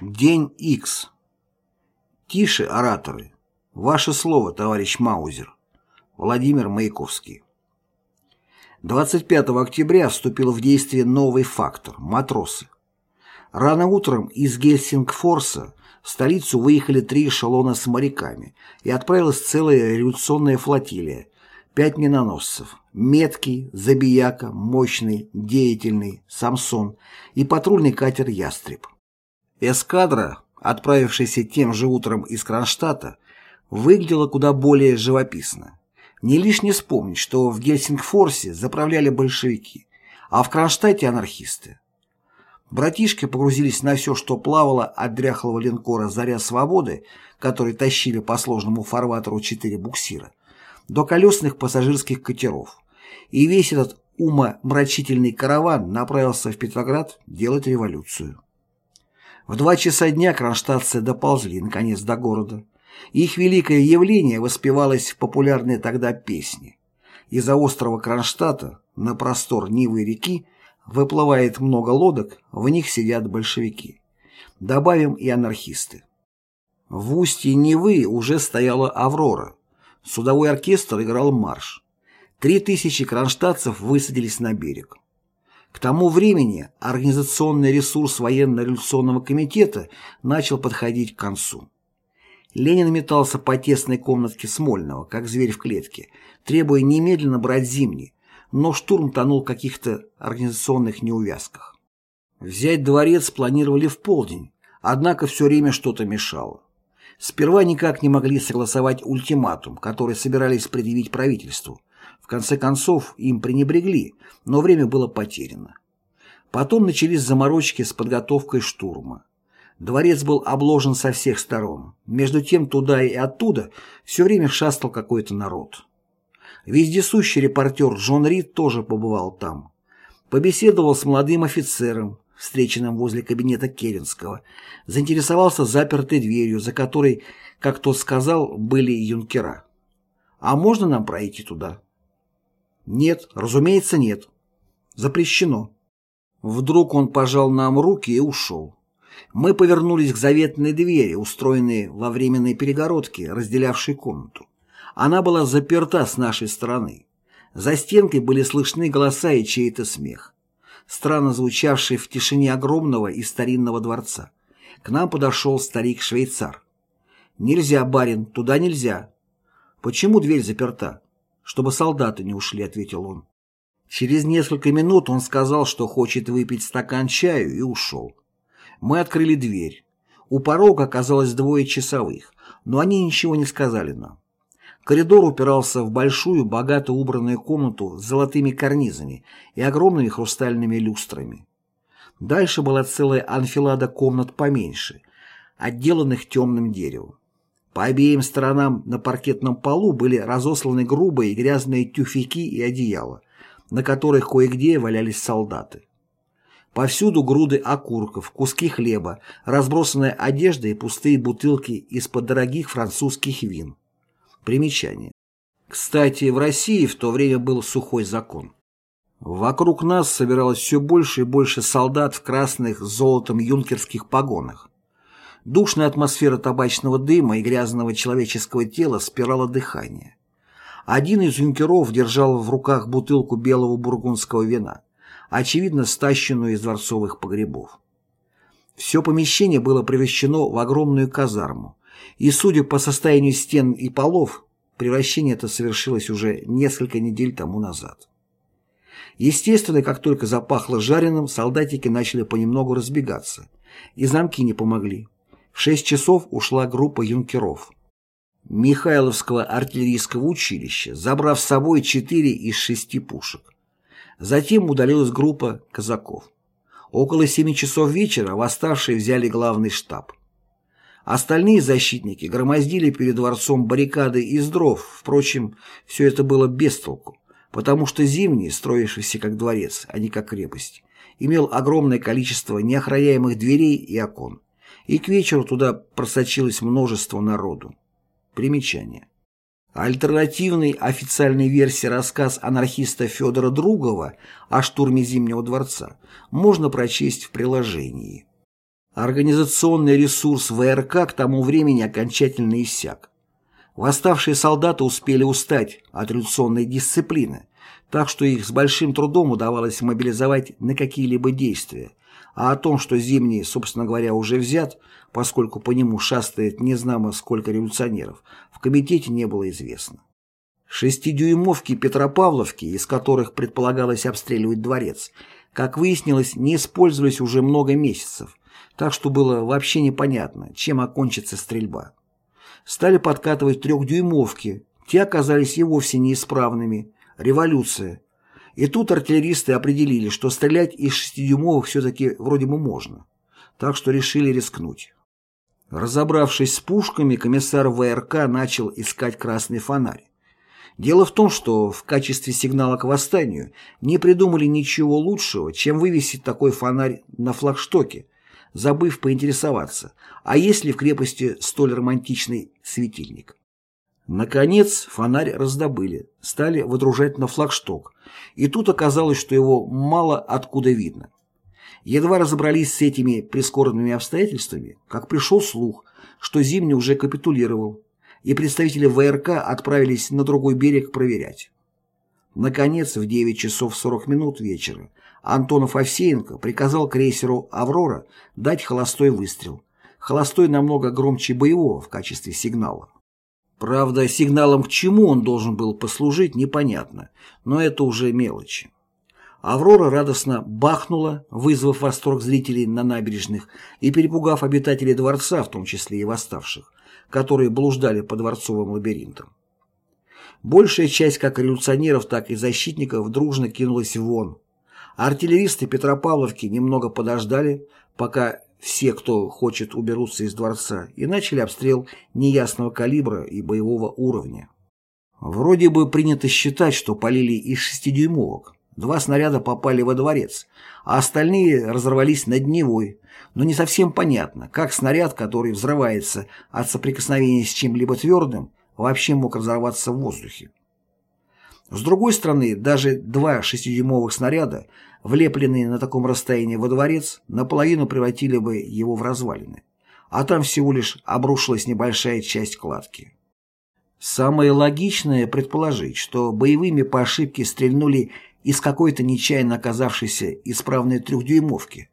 День X. Тише, ораторы. Ваше слово, товарищ Маузер. Владимир Маяковский. 25 октября вступил в действие новый фактор – матросы. Рано утром из Гельсингфорса в столицу выехали три эшелона с моряками и отправилась целая революционная флотилия, пять миноносцев – Меткий, Забияка, Мощный, Деятельный, Самсон и патрульный катер «Ястреб». Эскадра, отправившаяся тем же утром из Кронштадта, выглядела куда более живописно. Не лишне вспомнить, что в Гельсингфорсе заправляли большевики, а в Кронштадте анархисты. Братишки погрузились на все, что плавало от дряхлого линкора «Заря свободы», который тащили по сложному фарватеру четыре буксира, до колесных пассажирских катеров. И весь этот умомрачительный караван направился в Петроград делать революцию. В два часа дня кронштадтцы доползли, наконец, до города. Их великое явление воспевалось в популярной тогда песне. Из-за острова Кронштадта на простор Нивы реки выплывает много лодок, в них сидят большевики. Добавим и анархисты. В устье Невы уже стояла «Аврора». Судовой оркестр играл марш. Три тысячи кронштадтцев высадились на берег. К тому времени организационный ресурс военно-революционного комитета начал подходить к концу. Ленин метался по тесной комнатке Смольного, как зверь в клетке, требуя немедленно брать Зимний, но штурм тонул в каких-то организационных неувязках. Взять дворец планировали в полдень, однако все время что-то мешало. Сперва никак не могли согласовать ультиматум, который собирались предъявить правительству. В конце концов, им пренебрегли, но время было потеряно. Потом начались заморочки с подготовкой штурма. Дворец был обложен со всех сторон. Между тем туда и оттуда все время шастал какой-то народ. Вездесущий репортер Джон Рид тоже побывал там. Побеседовал с молодым офицером, встреченным возле кабинета Керенского, заинтересовался запертой дверью, за которой, как тот сказал, были юнкера. «А можно нам пройти туда?» «Нет, разумеется, нет. Запрещено». Вдруг он пожал нам руки и ушел. Мы повернулись к заветной двери, устроенной во временной перегородке, разделявшей комнату. Она была заперта с нашей стороны. За стенкой были слышны голоса и чей-то смех, странно звучавший в тишине огромного и старинного дворца. К нам подошел старик-швейцар. «Нельзя, барин, туда нельзя». «Почему дверь заперта?» «Чтобы солдаты не ушли», — ответил он. Через несколько минут он сказал, что хочет выпить стакан чаю, и ушел. Мы открыли дверь. У порога оказалось двое часовых, но они ничего не сказали нам. Коридор упирался в большую, богато убранную комнату с золотыми карнизами и огромными хрустальными люстрами. Дальше была целая анфилада комнат поменьше, отделанных темным деревом. По обеим сторонам на паркетном полу были разосланы грубые грязные тюфяки и одеяла, на которых кое-где валялись солдаты. Повсюду груды окурков, куски хлеба, разбросанная одежда и пустые бутылки из-под дорогих французских вин. Примечание. Кстати, в России в то время был сухой закон. Вокруг нас собиралось все больше и больше солдат в красных с золотом юнкерских погонах. Душная атмосфера табачного дыма и грязного человеческого тела спирала дыхание. Один из юнкеров держал в руках бутылку белого бургундского вина очевидно стащенную из дворцовых погребов. Все помещение было превращено в огромную казарму, и, судя по состоянию стен и полов, превращение это совершилось уже несколько недель тому назад. Естественно, как только запахло жареным, солдатики начали понемногу разбегаться, и замки не помогли. В шесть часов ушла группа юнкеров. Михайловского артиллерийского училища, забрав с собой четыре из шести пушек. Затем удалилась группа казаков. Около семи часов вечера восставшие взяли главный штаб. Остальные защитники громоздили перед дворцом баррикады из дров, впрочем, все это было без толку, потому что Зимний, строившийся как дворец, а не как крепость, имел огромное количество неохраняемых дверей и окон, и к вечеру туда просочилось множество народу. Примечание. Альтернативной официальной версии рассказ анархиста Федора Другова о штурме Зимнего дворца можно прочесть в приложении. Организационный ресурс ВРК к тому времени окончательно иссяк. Восставшие солдаты успели устать от революционной дисциплины, так что их с большим трудом удавалось мобилизовать на какие-либо действия, а о том, что Зимний, собственно говоря, уже взят, поскольку по нему шастает незнамо сколько революционеров, в комитете не было известно. Шестидюймовки Петропавловки, из которых предполагалось обстреливать дворец, как выяснилось, не использовались уже много месяцев, так что было вообще непонятно, чем окончится стрельба. Стали подкатывать трехдюймовки, те оказались и вовсе неисправными. Революция. И тут артиллеристы определили, что стрелять из шестидюймовых все-таки вроде бы можно. Так что решили рискнуть. Разобравшись с пушками, комиссар ВРК начал искать красный фонарь. Дело в том, что в качестве сигнала к восстанию не придумали ничего лучшего, чем вывесить такой фонарь на флагштоке, забыв поинтересоваться, а есть ли в крепости столь романтичный светильник. Наконец фонарь раздобыли, стали выдружать на флагшток, и тут оказалось, что его мало откуда видно. Едва разобрались с этими прискорбными обстоятельствами, как пришел слух, что Зимний уже капитулировал, и представители ВРК отправились на другой берег проверять. Наконец, в 9 часов 40 минут вечера Антонов Овсеенко приказал крейсеру «Аврора» дать холостой выстрел. Холостой намного громче боевого в качестве сигнала. Правда, сигналом к чему он должен был послужить, непонятно, но это уже мелочи. «Аврора» радостно бахнула, вызвав восторг зрителей на набережных и перепугав обитателей дворца, в том числе и восставших которые блуждали по дворцовым лабиринтам. Большая часть как революционеров, так и защитников дружно кинулась вон. Артиллеристы Петропавловки немного подождали, пока все, кто хочет, уберутся из дворца, и начали обстрел неясного калибра и боевого уровня. Вроде бы принято считать, что полили из шестидюймовок. Два снаряда попали во дворец, а остальные разорвались над Невой, но не совсем понятно, как снаряд, который взрывается от соприкосновения с чем-либо твердым, вообще мог разорваться в воздухе. С другой стороны, даже два шестидюймовых снаряда, влепленные на таком расстоянии во дворец, наполовину превратили бы его в развалины, а там всего лишь обрушилась небольшая часть кладки. Самое логичное предположить, что боевыми по ошибке стрельнули из какой-то нечаянно оказавшейся исправной трехдюймовки,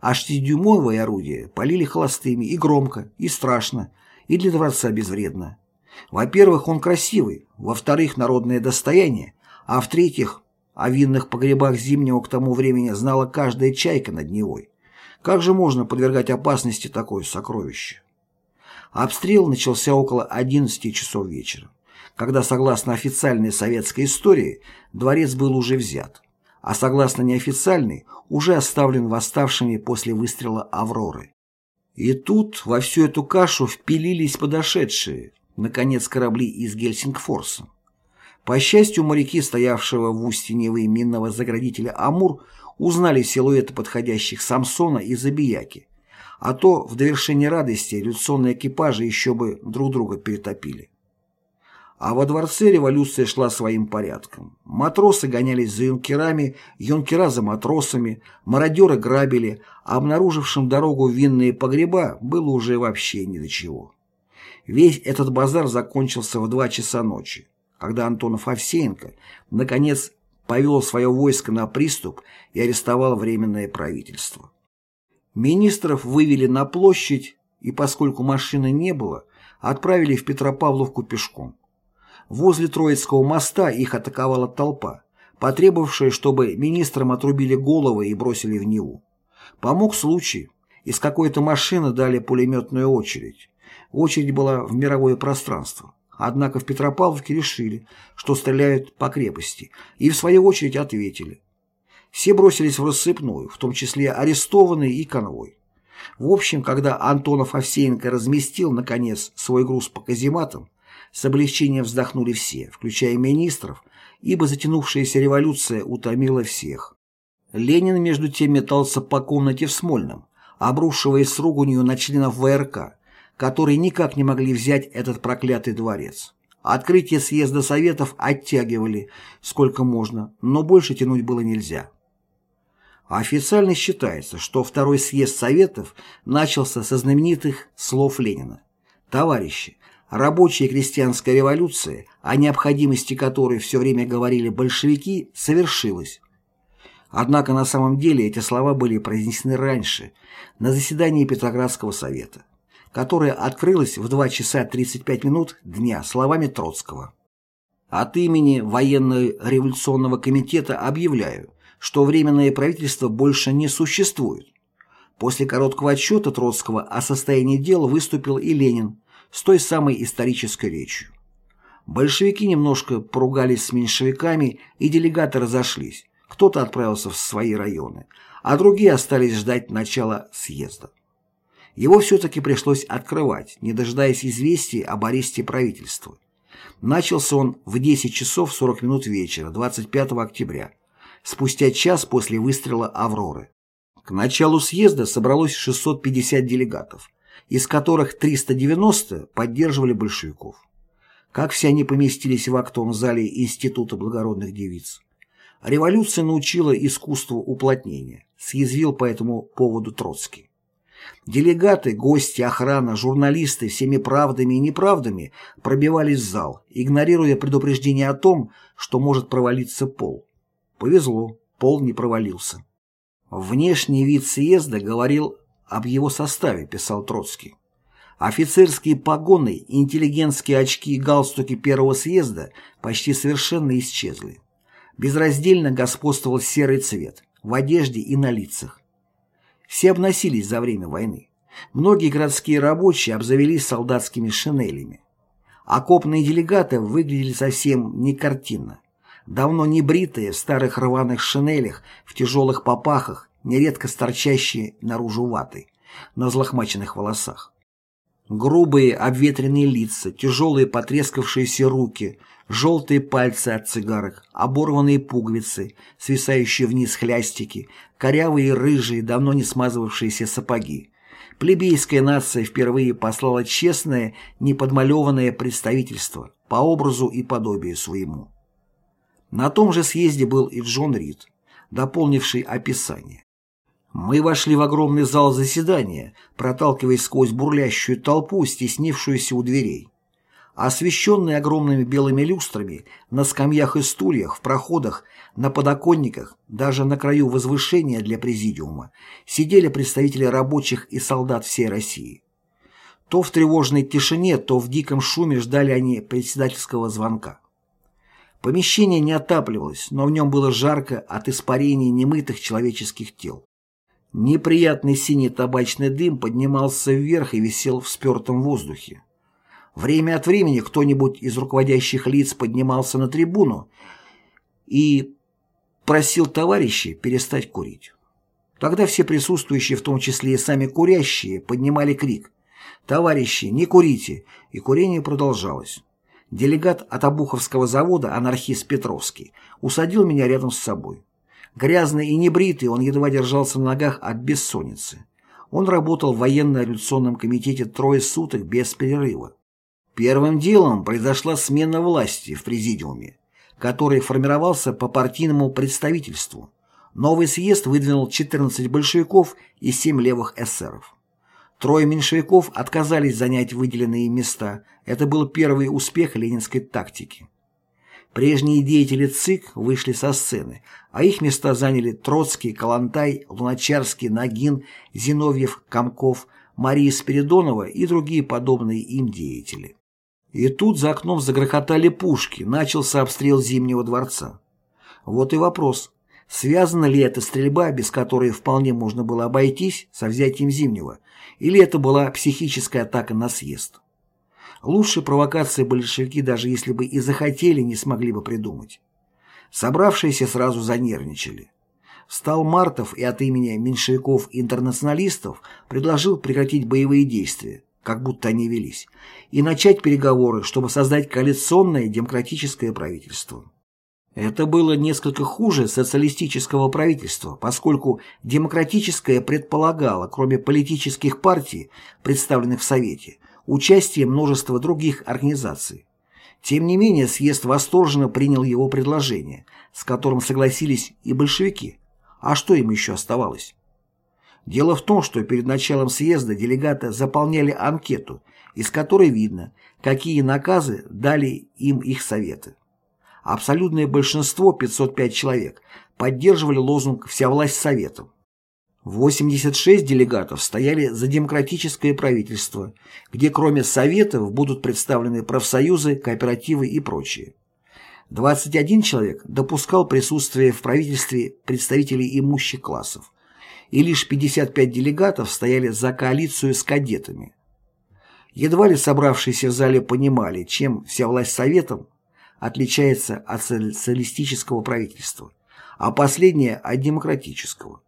а шестидюймовые орудия полили холостыми и громко, и страшно, и для дворца безвредно. Во-первых, он красивый, во-вторых, народное достояние, а в-третьих, о винных погребах Зимнего к тому времени знала каждая чайка над Невой. Как же можно подвергать опасности такое сокровище? Обстрел начался около 11 часов вечера когда, согласно официальной советской истории, дворец был уже взят, а согласно неофициальной, уже оставлен восставшими после выстрела «Авроры». И тут во всю эту кашу впилились подошедшие, наконец, корабли из Гельсингфорса. По счастью, моряки, стоявшего в устье Невы минного заградителя «Амур», узнали силуэты подходящих Самсона и Забияки, а то в довершение радости революционные экипажи еще бы друг друга перетопили. А во дворце революция шла своим порядком. Матросы гонялись за юнкерами, юнкера за матросами, мародеры грабили, а обнаружившим дорогу винные погреба было уже вообще ни до чего. Весь этот базар закончился в два часа ночи, когда Антонов Овсеенко, наконец, повел свое войско на приступ и арестовал Временное правительство. Министров вывели на площадь, и поскольку машины не было, отправили в Петропавловку пешком. Возле Троицкого моста их атаковала толпа, потребовавшая, чтобы министрам отрубили головы и бросили в Неву. Помог случай. Из какой-то машины дали пулеметную очередь. Очередь была в мировое пространство. Однако в Петропавловке решили, что стреляют по крепости, и в свою очередь ответили. Все бросились в рассыпную, в том числе арестованные и конвой. В общем, когда Антонов Овсеенко разместил, наконец, свой груз по казематам, с облегчением вздохнули все, включая министров, ибо затянувшаяся революция утомила всех. Ленин, между тем, метался по комнате в Смольном, обрушиваясь с руганью на членов ВРК, которые никак не могли взять этот проклятый дворец. Открытие съезда Советов оттягивали сколько можно, но больше тянуть было нельзя. официально считается, что второй съезд Советов начался со знаменитых слов Ленина. «Товарищи, рабочая крестьянская революция, о необходимости которой все время говорили большевики, совершилась. Однако на самом деле эти слова были произнесены раньше, на заседании Петроградского совета, которое открылось в 2 часа 35 минут дня словами Троцкого. От имени Военно-революционного комитета объявляю, что Временное правительство больше не существует. После короткого отчета Троцкого о состоянии дел выступил и Ленин с той самой исторической речью. Большевики немножко поругались с меньшевиками, и делегаты разошлись. Кто-то отправился в свои районы, а другие остались ждать начала съезда. Его все-таки пришлось открывать, не дожидаясь известий об аресте правительства. Начался он в 10 часов 40 минут вечера 25 октября, спустя час после выстрела «Авроры». К началу съезда собралось 650 делегатов, из которых 390 поддерживали большевиков. Как все они поместились в актовом зале Института благородных девиц. Революция научила искусству уплотнения, съязвил по этому поводу Троцкий. Делегаты, гости, охрана, журналисты всеми правдами и неправдами пробивались в зал, игнорируя предупреждение о том, что может провалиться пол. Повезло, пол не провалился. Внешний вид съезда говорил об его составе, писал Троцкий. Офицерские погоны, интеллигентские очки и галстуки первого съезда почти совершенно исчезли. Безраздельно господствовал серый цвет в одежде и на лицах. Все обносились за время войны. Многие городские рабочие обзавелись солдатскими шинелями. Окопные делегаты выглядели совсем не картинно. Давно не бритые, в старых рваных шинелях, в тяжелых попахах, нередко торчащие наружу ваты, на взлохмаченных волосах. Грубые обветренные лица, тяжелые потрескавшиеся руки, желтые пальцы от цигарок, оборванные пуговицы, свисающие вниз хлястики, корявые рыжие, давно не смазывавшиеся сапоги. Плебейская нация впервые послала честное, неподмалеванное представительство по образу и подобию своему. На том же съезде был и Джон Рид, дополнивший описание. Мы вошли в огромный зал заседания, проталкиваясь сквозь бурлящую толпу, стеснившуюся у дверей. Освещенные огромными белыми люстрами, на скамьях и стульях, в проходах, на подоконниках, даже на краю возвышения для президиума, сидели представители рабочих и солдат всей России. То в тревожной тишине, то в диком шуме ждали они председательского звонка. Помещение не отапливалось, но в нем было жарко от испарений немытых человеческих тел. Неприятный синий табачный дым поднимался вверх и висел в спертом воздухе. Время от времени кто-нибудь из руководящих лиц поднимался на трибуну и просил товарищей перестать курить. Тогда все присутствующие, в том числе и сами курящие, поднимали крик «Товарищи, не курите!» и курение продолжалось. Делегат от Обуховского завода, анархист Петровский, усадил меня рядом с собой. Грязный и небритый, он едва держался на ногах от бессонницы. Он работал в военно-революционном комитете трое суток без перерыва. Первым делом произошла смена власти в Президиуме, который формировался по партийному представительству. Новый съезд выдвинул 14 большевиков и 7 левых эсеров. Трое меньшевиков отказались занять выделенные места. Это был первый успех ленинской тактики. Прежние деятели ЦИК вышли со сцены, а их места заняли Троцкий, Калантай, Луначарский, Нагин, Зиновьев, Комков, Мария Спиридонова и другие подобные им деятели. И тут за окном загрохотали пушки, начался обстрел Зимнего дворца. Вот и вопрос, связана ли эта стрельба, без которой вполне можно было обойтись, со взятием Зимнего, или это была психическая атака на съезд? Лучше провокации большевики, даже если бы и захотели, не смогли бы придумать. Собравшиеся сразу занервничали. Встал Мартов и от имени меньшевиков-интернационалистов предложил прекратить боевые действия, как будто они велись, и начать переговоры, чтобы создать коалиционное демократическое правительство. Это было несколько хуже социалистического правительства, поскольку демократическое предполагало, кроме политических партий, представленных в Совете, участие множества других организаций. Тем не менее, съезд восторженно принял его предложение, с которым согласились и большевики, А что им еще оставалось? Дело в том, что перед началом съезда делегаты заполняли анкету, из которой видно, какие наказы дали им их советы. Абсолютное большинство, 505 человек, поддерживали лозунг «Вся власть Советом». 86 делегатов стояли за демократическое правительство, где кроме Советов будут представлены профсоюзы, кооперативы и прочее. 21 человек допускал присутствие в правительстве представителей имущих классов, и лишь 55 делегатов стояли за коалицию с кадетами. Едва ли собравшиеся в зале понимали, чем вся власть Советом отличается от социалистического правительства, а последнее – от демократического.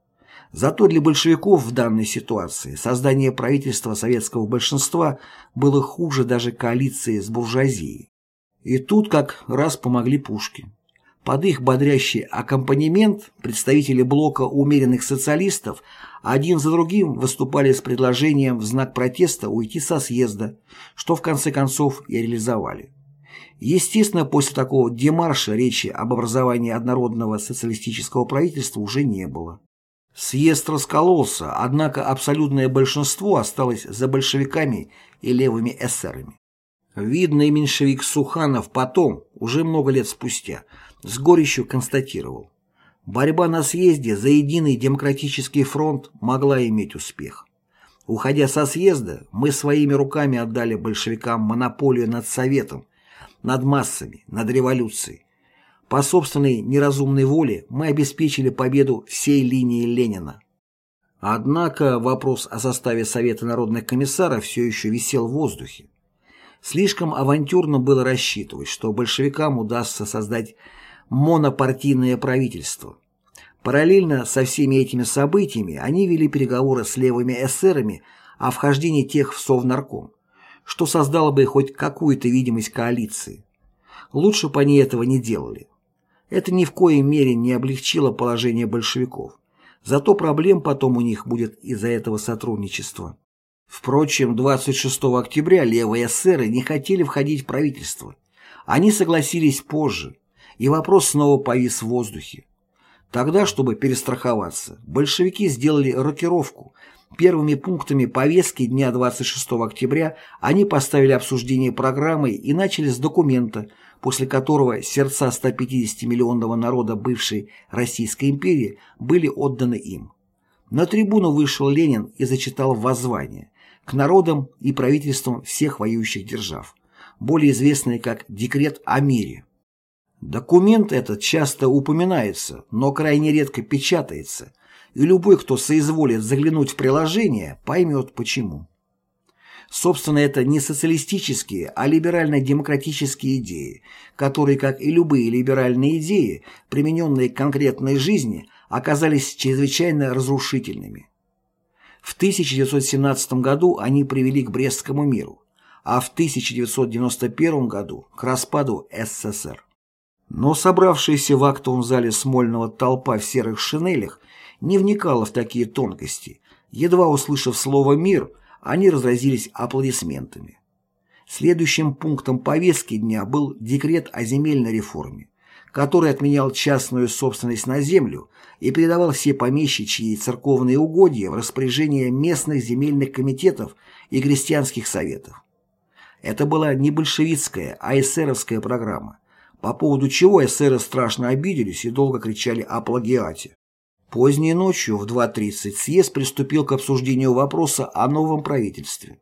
Зато для большевиков в данной ситуации создание правительства советского большинства было хуже даже коалиции с буржуазией. И тут как раз помогли пушки. Под их бодрящий аккомпанемент представители блока умеренных социалистов один за другим выступали с предложением в знак протеста уйти со съезда, что в конце концов и реализовали. Естественно, после такого демарша речи об образовании однородного социалистического правительства уже не было. Съезд раскололся, однако абсолютное большинство осталось за большевиками и левыми эсерами. Видный меньшевик Суханов потом, уже много лет спустя, с горечью констатировал. Борьба на съезде за единый демократический фронт могла иметь успех. Уходя со съезда, мы своими руками отдали большевикам монополию над Советом, над массами, над революцией. По собственной неразумной воле мы обеспечили победу всей линии Ленина. Однако вопрос о составе Совета народных комиссаров все еще висел в воздухе. Слишком авантюрно было рассчитывать, что большевикам удастся создать монопартийное правительство. Параллельно со всеми этими событиями они вели переговоры с левыми эсерами о вхождении тех в Совнарком, что создало бы хоть какую-то видимость коалиции. Лучше бы они этого не делали. Это ни в коей мере не облегчило положение большевиков. Зато проблем потом у них будет из-за этого сотрудничества. Впрочем, 26 октября левые эсеры не хотели входить в правительство. Они согласились позже, и вопрос снова повис в воздухе. Тогда, чтобы перестраховаться, большевики сделали рокировку. Первыми пунктами повестки дня 26 октября они поставили обсуждение программы и начали с документа, после которого сердца 150-миллионного народа бывшей Российской империи были отданы им. На трибуну вышел Ленин и зачитал воззвание к народам и правительствам всех воюющих держав, более известное как «Декрет о мире». Документ этот часто упоминается, но крайне редко печатается, и любой, кто соизволит заглянуть в приложение, поймет почему. Собственно, это не социалистические, а либерально-демократические идеи, которые, как и любые либеральные идеи, примененные к конкретной жизни, оказались чрезвычайно разрушительными. В 1917 году они привели к Брестскому миру, а в 1991 году к распаду СССР. Но собравшаяся в актовом зале Смольного толпа в серых шинелях не вникала в такие тонкости. Едва услышав слово «мир», они разразились аплодисментами. Следующим пунктом повестки дня был декрет о земельной реформе, который отменял частную собственность на землю и передавал все помещичьи и церковные угодья в распоряжение местных земельных комитетов и крестьянских советов. Это была не большевистская, а эсеровская программа, по поводу чего эсеры страшно обиделись и долго кричали о плагиате. Поздней ночью в 2.30 съезд приступил к обсуждению вопроса о новом правительстве.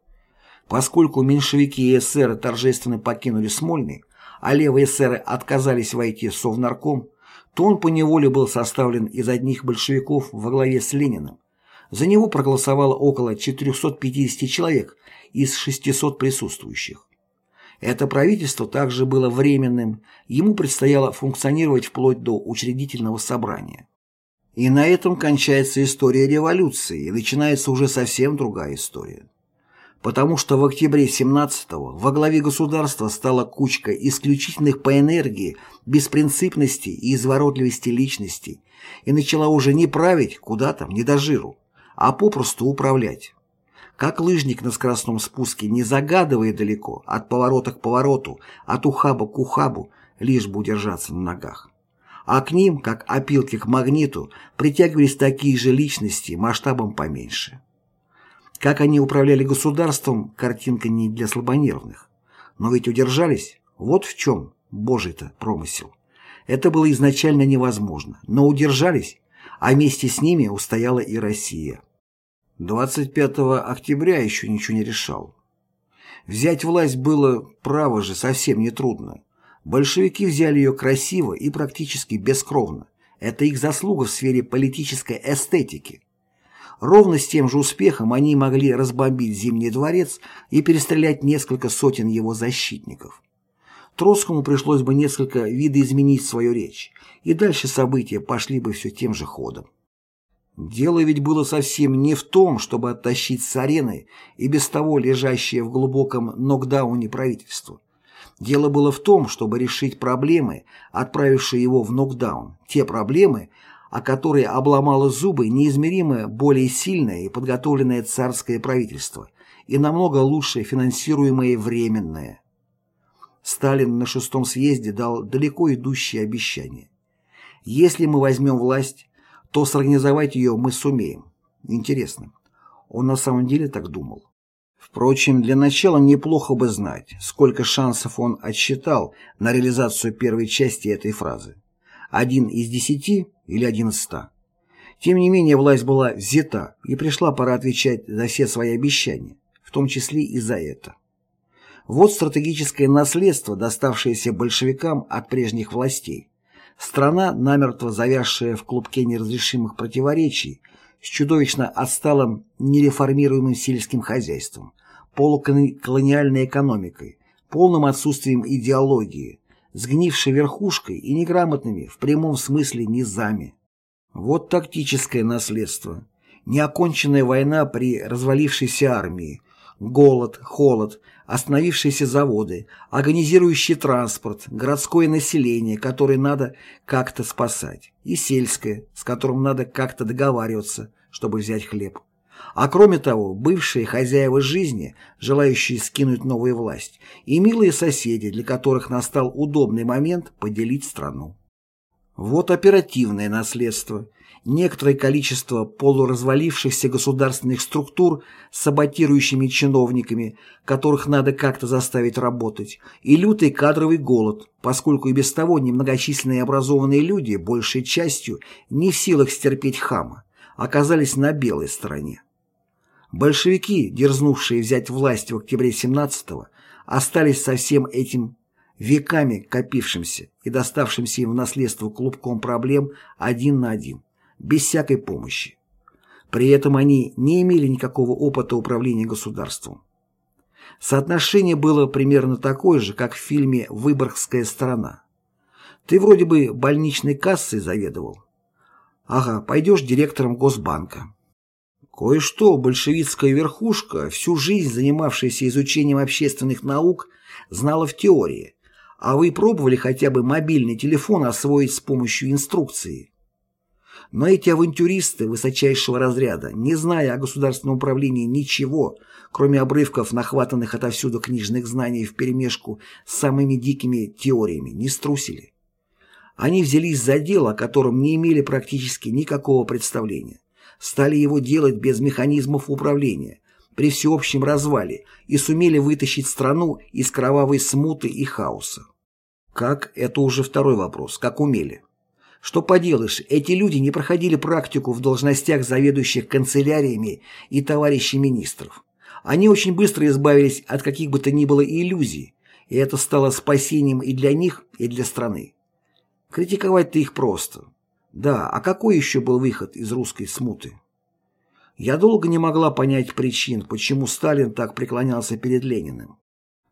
Поскольку меньшевики и эсеры торжественно покинули Смольный, а левые эсеры отказались войти в Совнарком, то он поневоле был составлен из одних большевиков во главе с Лениным. За него проголосовало около 450 человек из 600 присутствующих. Это правительство также было временным, ему предстояло функционировать вплоть до учредительного собрания. И на этом кончается история революции, и начинается уже совсем другая история. Потому что в октябре 17-го во главе государства стала кучка исключительных по энергии, беспринципности и изворотливости личностей, и начала уже не править, куда там, не до жиру, а попросту управлять как лыжник на скоростном спуске, не загадывая далеко, от поворота к повороту, от ухаба к ухабу, лишь бы удержаться на ногах. А к ним, как опилки к магниту, притягивались такие же личности масштабом поменьше. Как они управляли государством, картинка не для слабонервных. Но ведь удержались, вот в чем божий-то промысел. Это было изначально невозможно, но удержались, а вместе с ними устояла и Россия. 25 октября еще ничего не решал. Взять власть было, право же, совсем нетрудно. Большевики взяли ее красиво и практически бескровно. Это их заслуга в сфере политической эстетики. Ровно с тем же успехом они могли разбомбить Зимний дворец и перестрелять несколько сотен его защитников. Троцкому пришлось бы несколько видоизменить свою речь, и дальше события пошли бы все тем же ходом. Дело ведь было совсем не в том, чтобы оттащить с арены и без того лежащее в глубоком нокдауне правительство. Дело было в том, чтобы решить проблемы, отправившие его в нокдаун, те проблемы, о которые обломало зубы неизмеримо более сильное и подготовленное царское правительство и намного лучше финансируемое временное. Сталин на шестом съезде дал далеко идущие обещания. Если мы возьмем власть, то сорганизовать ее мы сумеем. Интересно, он на самом деле так думал? Впрочем, для начала неплохо бы знать, сколько шансов он отсчитал на реализацию первой части этой фразы. Один из десяти или один из ста. Тем не менее, власть была взята, и пришла пора отвечать за все свои обещания, в том числе и за это. Вот стратегическое наследство, доставшееся большевикам от прежних властей. Страна, намертво завязшая в клубке неразрешимых противоречий, с чудовищно отсталым нереформируемым сельским хозяйством, полуколониальной экономикой, полным отсутствием идеологии, сгнившей верхушкой и неграмотными в прямом смысле низами. Вот тактическое наследство. Неоконченная война при развалившейся армии, голод, холод, остановившиеся заводы, организирующий транспорт, городское население, которое надо как-то спасать, и сельское, с которым надо как-то договариваться, чтобы взять хлеб. А кроме того, бывшие хозяева жизни, желающие скинуть новую власть, и милые соседи, для которых настал удобный момент поделить страну. Вот оперативное наследство, некоторое количество полуразвалившихся государственных структур с саботирующими чиновниками, которых надо как-то заставить работать, и лютый кадровый голод, поскольку и без того немногочисленные образованные люди, большей частью, не в силах стерпеть хама, оказались на белой стороне. Большевики, дерзнувшие взять власть в октябре 17-го, остались со всем этим веками копившимся и доставшимся им в наследство клубком проблем один на один без всякой помощи. При этом они не имели никакого опыта управления государством. Соотношение было примерно такое же, как в фильме «Выборгская страна». Ты вроде бы больничной кассой заведовал. Ага, пойдешь директором Госбанка. Кое-что большевистская верхушка, всю жизнь занимавшаяся изучением общественных наук, знала в теории, а вы пробовали хотя бы мобильный телефон освоить с помощью инструкции. Но эти авантюристы высочайшего разряда, не зная о государственном управлении ничего, кроме обрывков, нахватанных отовсюду книжных знаний вперемешку с самыми дикими теориями, не струсили. Они взялись за дело, о котором не имели практически никакого представления. Стали его делать без механизмов управления, при всеобщем развале, и сумели вытащить страну из кровавой смуты и хаоса. Как – это уже второй вопрос, как умели. Что поделаешь, эти люди не проходили практику в должностях заведующих канцеляриями и товарищей министров. Они очень быстро избавились от каких бы то ни было иллюзий, и это стало спасением и для них, и для страны. Критиковать-то их просто. Да, а какой еще был выход из русской смуты? Я долго не могла понять причин, почему Сталин так преклонялся перед Лениным.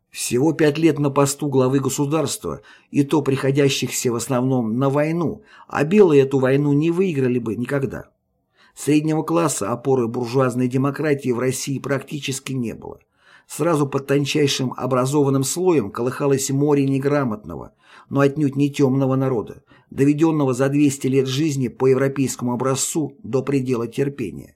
Всего пять лет на посту главы государства, и то приходящихся в основном на войну, а белые эту войну не выиграли бы никогда. Среднего класса опоры буржуазной демократии в России практически не было. Сразу под тончайшим образованным слоем колыхалось море неграмотного, но отнюдь не темного народа, доведенного за 200 лет жизни по европейскому образцу до предела терпения.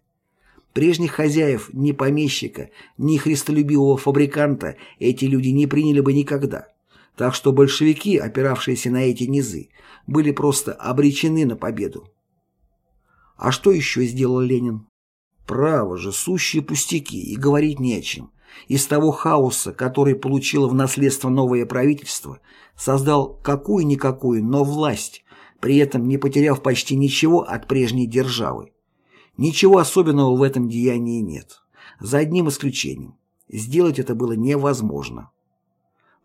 Прежних хозяев, ни помещика, ни христолюбивого фабриканта эти люди не приняли бы никогда. Так что большевики, опиравшиеся на эти низы, были просто обречены на победу. А что еще сделал Ленин? Право же, сущие пустяки, и говорить не о чем. Из того хаоса, который получило в наследство новое правительство, создал какую-никакую, но власть, при этом не потеряв почти ничего от прежней державы. Ничего особенного в этом деянии нет. За одним исключением. Сделать это было невозможно.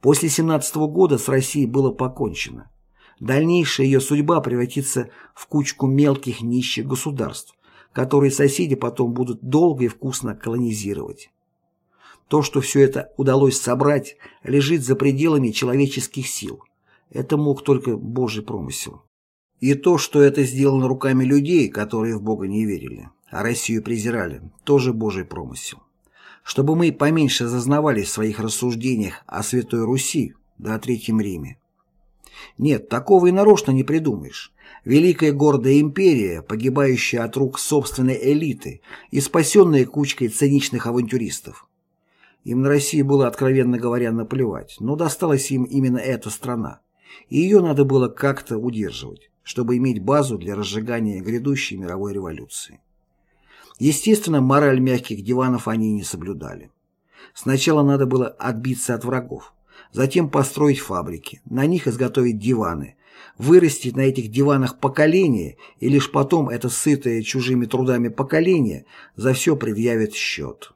После 17 года с Россией было покончено. Дальнейшая ее судьба превратится в кучку мелких нищих государств, которые соседи потом будут долго и вкусно колонизировать. То, что все это удалось собрать, лежит за пределами человеческих сил. Это мог только Божий промысел. И то, что это сделано руками людей, которые в Бога не верили, а Россию презирали, тоже Божий промысел. Чтобы мы поменьше зазнавались в своих рассуждениях о Святой Руси, да о Третьем Риме. Нет, такого и нарочно не придумаешь. Великая гордая империя, погибающая от рук собственной элиты и спасенная кучкой циничных авантюристов. Им на Россию было, откровенно говоря, наплевать, но досталась им именно эта страна, и ее надо было как-то удерживать, чтобы иметь базу для разжигания грядущей мировой революции. Естественно, мораль мягких диванов они не соблюдали. Сначала надо было отбиться от врагов, затем построить фабрики, на них изготовить диваны, вырастить на этих диванах поколение, и лишь потом это сытое чужими трудами поколение за все предъявит счет.